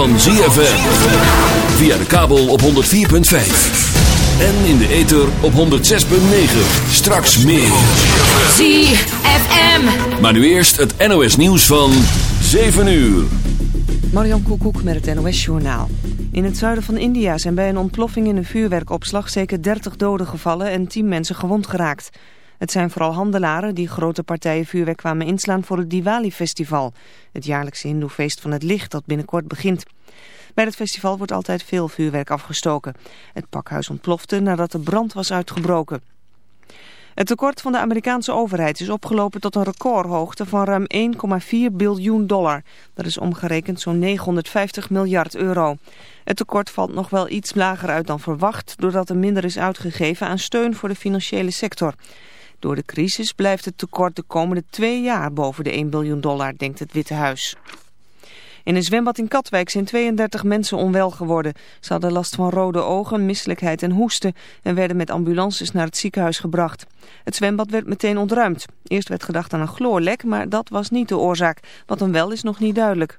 van ZFM. Via de kabel op 104.5. En in de ether op 106.9. Straks meer. ZFM. Maar nu eerst het NOS nieuws van 7 uur. Marion Koekoek met het NOS Journaal. In het zuiden van India zijn bij een ontploffing in een vuurwerkopslag zeker 30 doden gevallen en 10 mensen gewond geraakt. Het zijn vooral handelaren die grote partijen vuurwerk kwamen inslaan voor het Diwali-festival. Het jaarlijkse hindoefeest van het licht dat binnenkort begint. Bij het festival wordt altijd veel vuurwerk afgestoken. Het pakhuis ontplofte nadat de brand was uitgebroken. Het tekort van de Amerikaanse overheid is opgelopen tot een recordhoogte van ruim 1,4 biljoen dollar. Dat is omgerekend zo'n 950 miljard euro. Het tekort valt nog wel iets lager uit dan verwacht... doordat er minder is uitgegeven aan steun voor de financiële sector. Door de crisis blijft het tekort de komende twee jaar boven de 1 biljoen dollar, denkt het Witte Huis. In een zwembad in Katwijk zijn 32 mensen onwel geworden. Ze hadden last van rode ogen, misselijkheid en hoesten en werden met ambulances naar het ziekenhuis gebracht. Het zwembad werd meteen ontruimd. Eerst werd gedacht aan een chloorlek, maar dat was niet de oorzaak. Wat hem wel is nog niet duidelijk.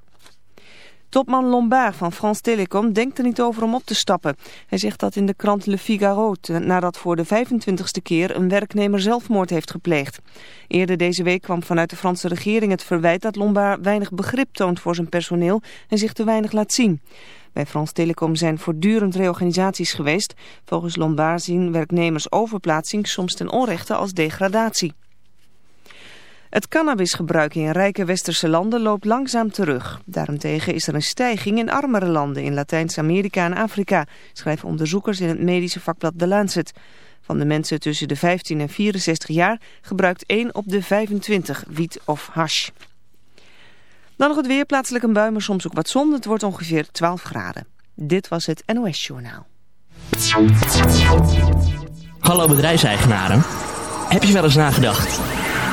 Topman Lombard van France Telecom denkt er niet over om op te stappen. Hij zegt dat in de krant Le Figaro nadat voor de 25ste keer een werknemer zelfmoord heeft gepleegd. Eerder deze week kwam vanuit de Franse regering het verwijt dat Lombard weinig begrip toont voor zijn personeel en zich te weinig laat zien. Bij France Telecom zijn voortdurend reorganisaties geweest. Volgens Lombard zien werknemers overplaatsing soms ten onrechte als degradatie. Het cannabisgebruik in rijke westerse landen loopt langzaam terug. Daarentegen is er een stijging in armere landen in Latijns-Amerika en Afrika, schrijven onderzoekers in het medische vakblad The Lancet. Van de mensen tussen de 15 en 64 jaar gebruikt 1 op de 25 wiet of hash. Dan nog het weer, plaatselijk een bui, maar soms ook wat zon. Het wordt ongeveer 12 graden. Dit was het NOS Journaal. Hallo bedrijfseigenaren. Heb je wel eens nagedacht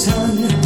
telling.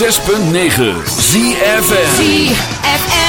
106.9 ZFM ZFM.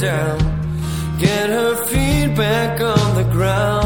Down, get her feet back on the ground.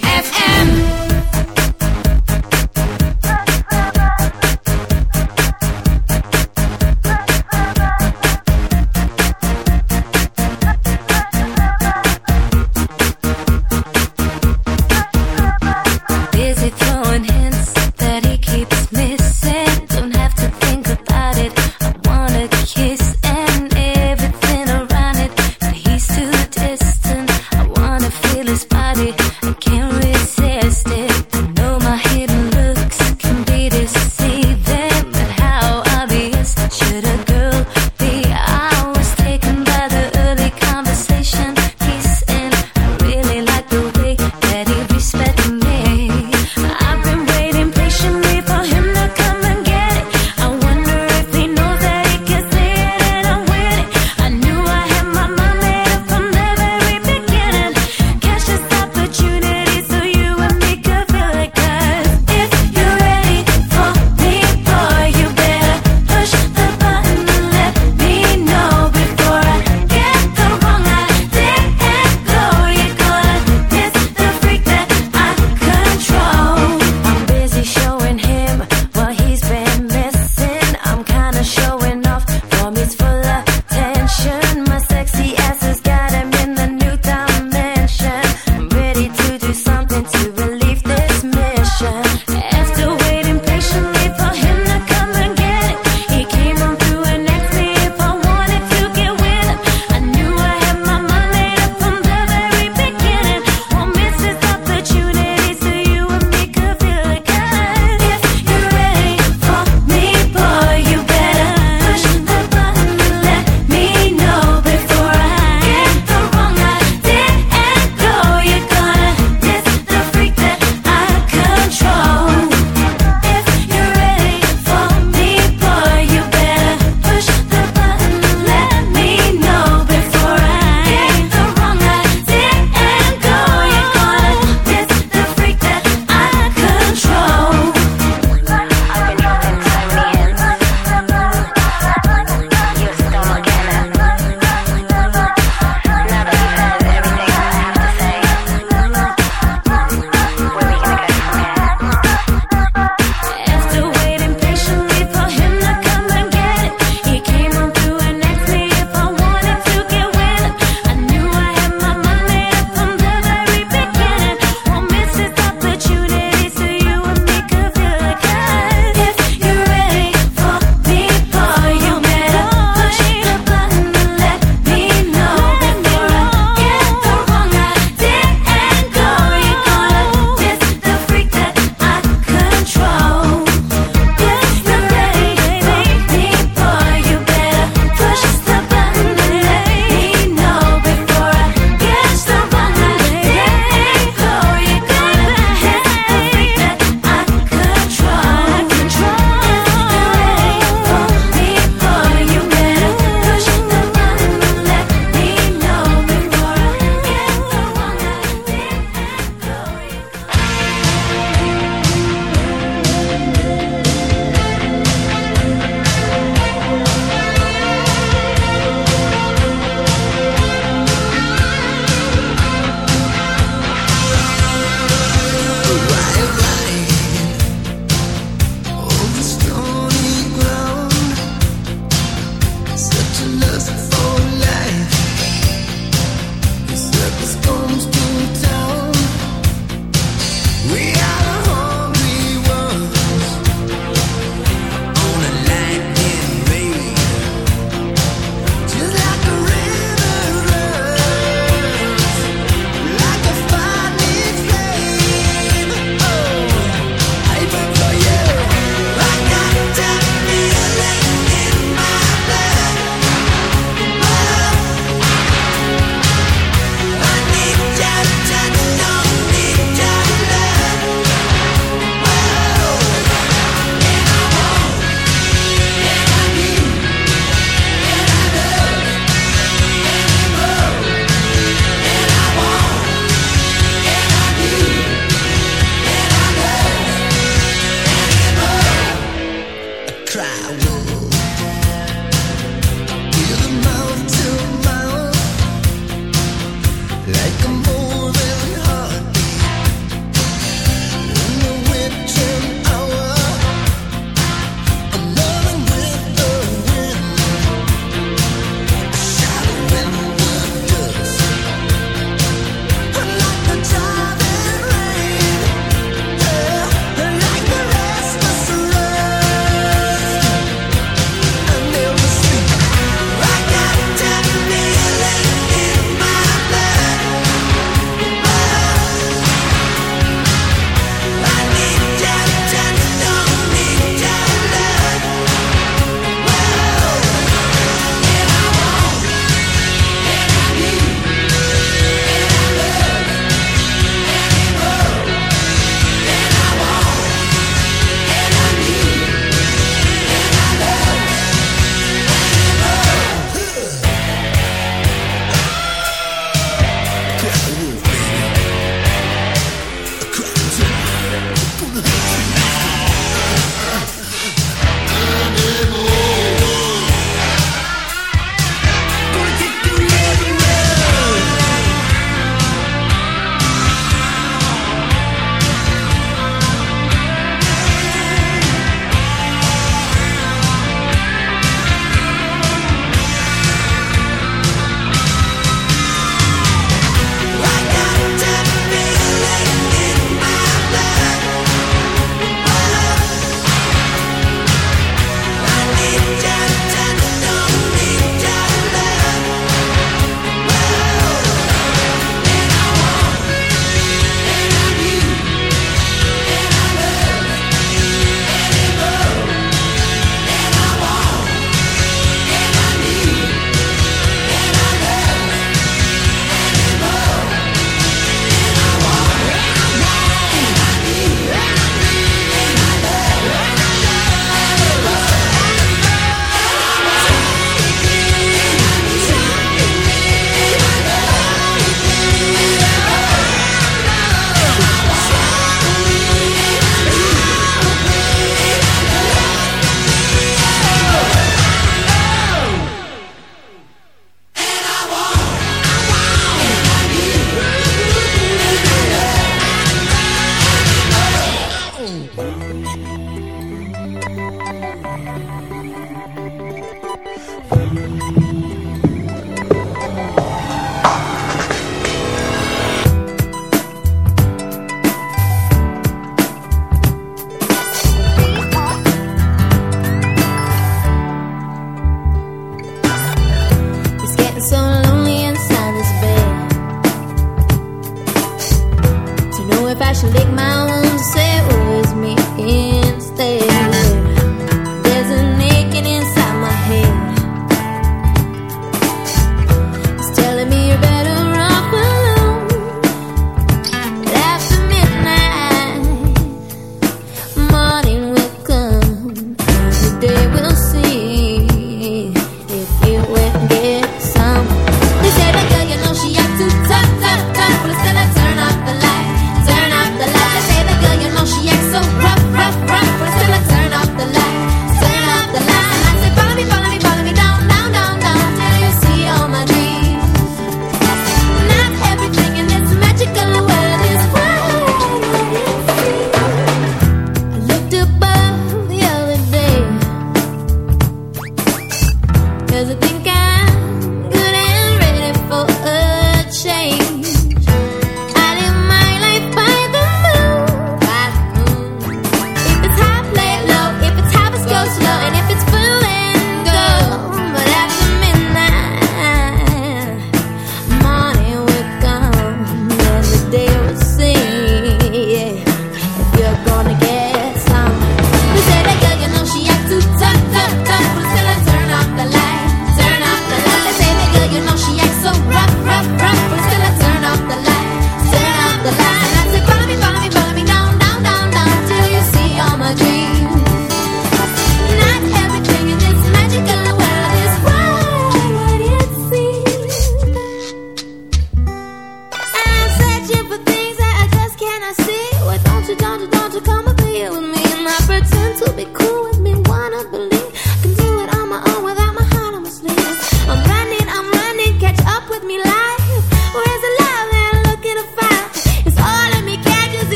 Thank you.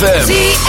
ZFM.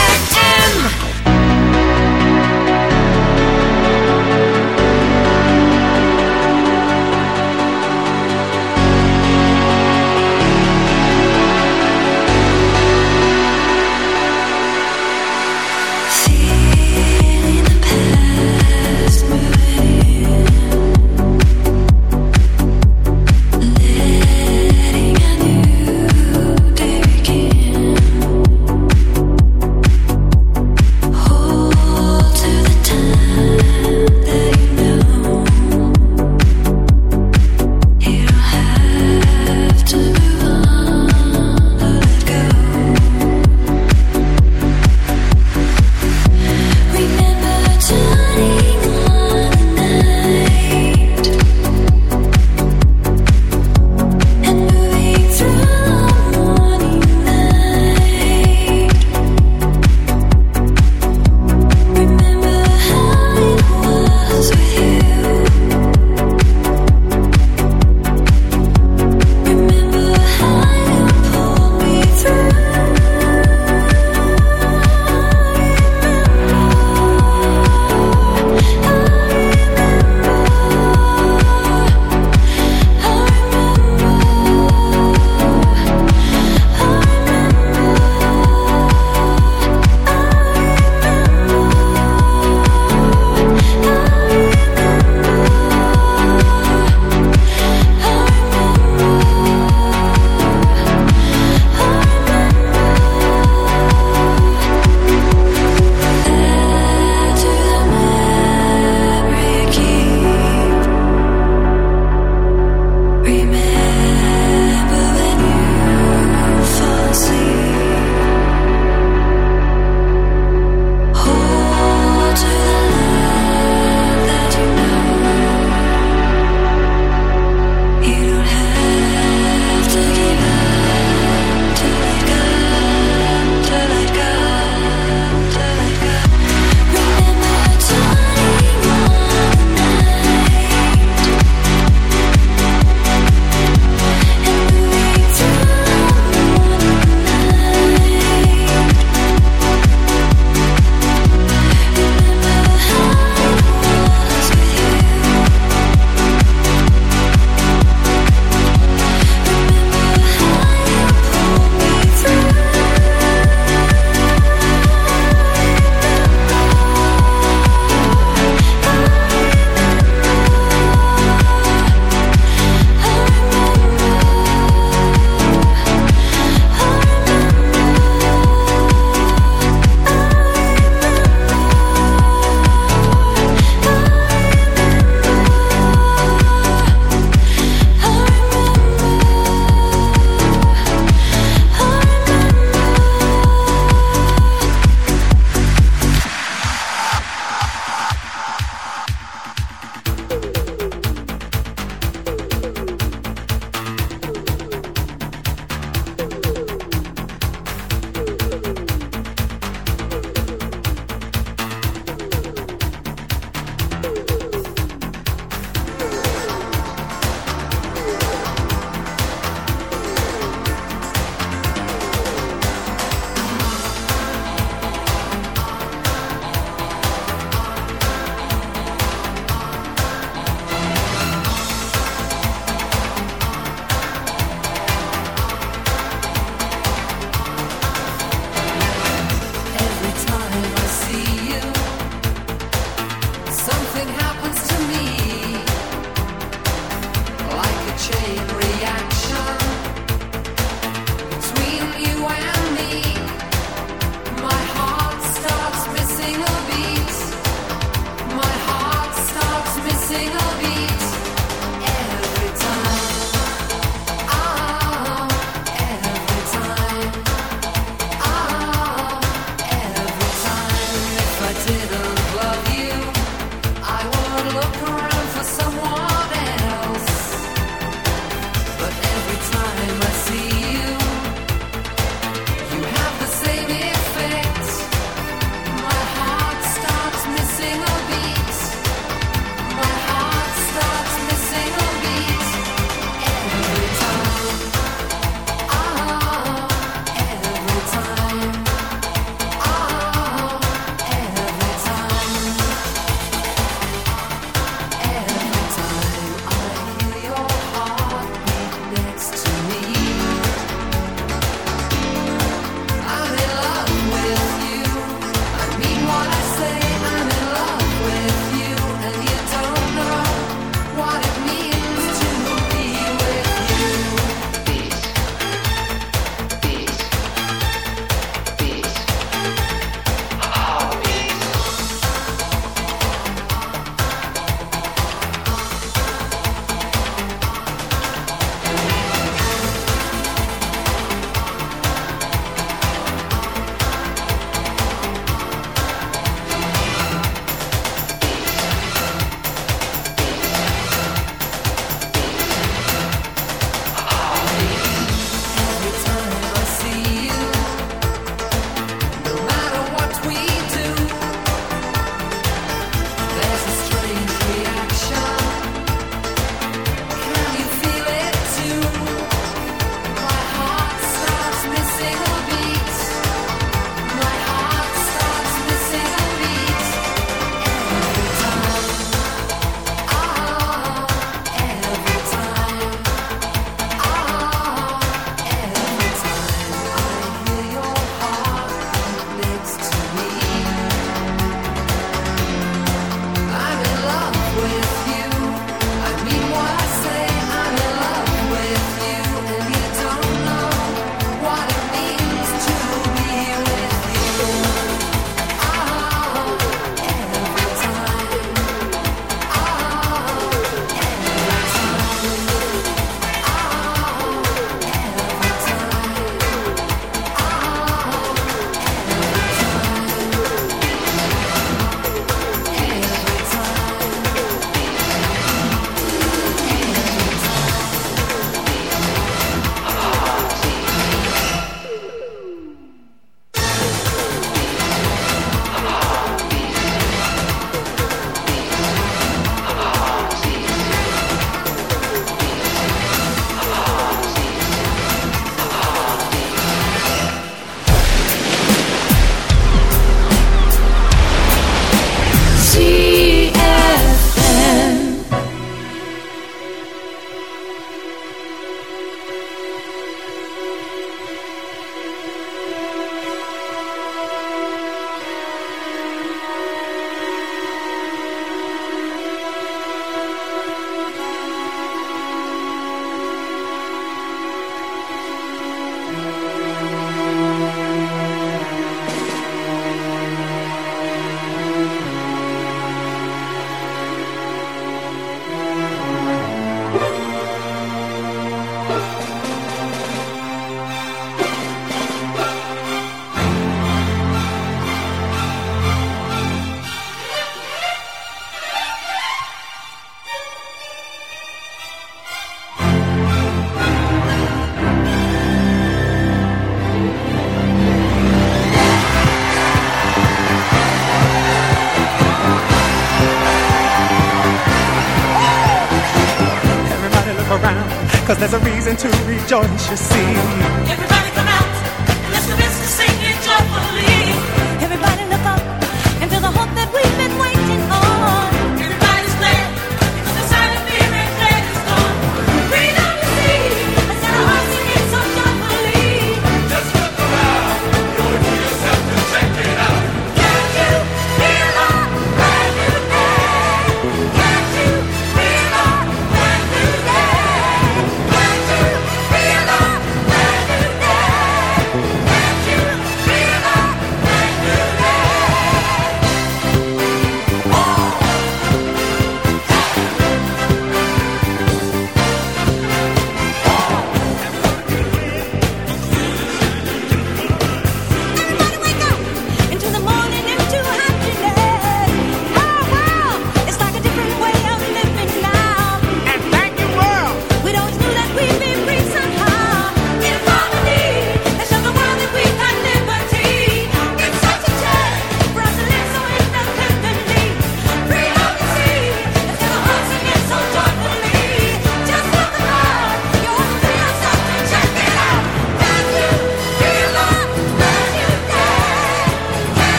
don't you see?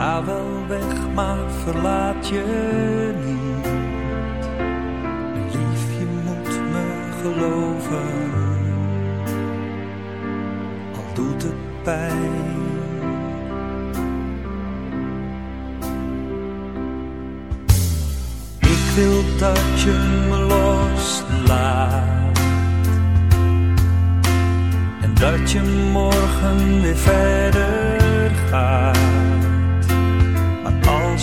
Ga wel weg, maar verlaat je niet. Lief, je moet me geloven. Al doet het pijn. Ik wil dat je me loslaat. En dat je morgen weer verder gaat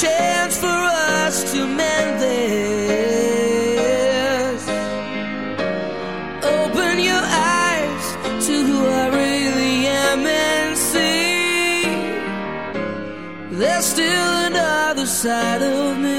chance for us to mend this. Open your eyes to who I really am and see there's still another side of me.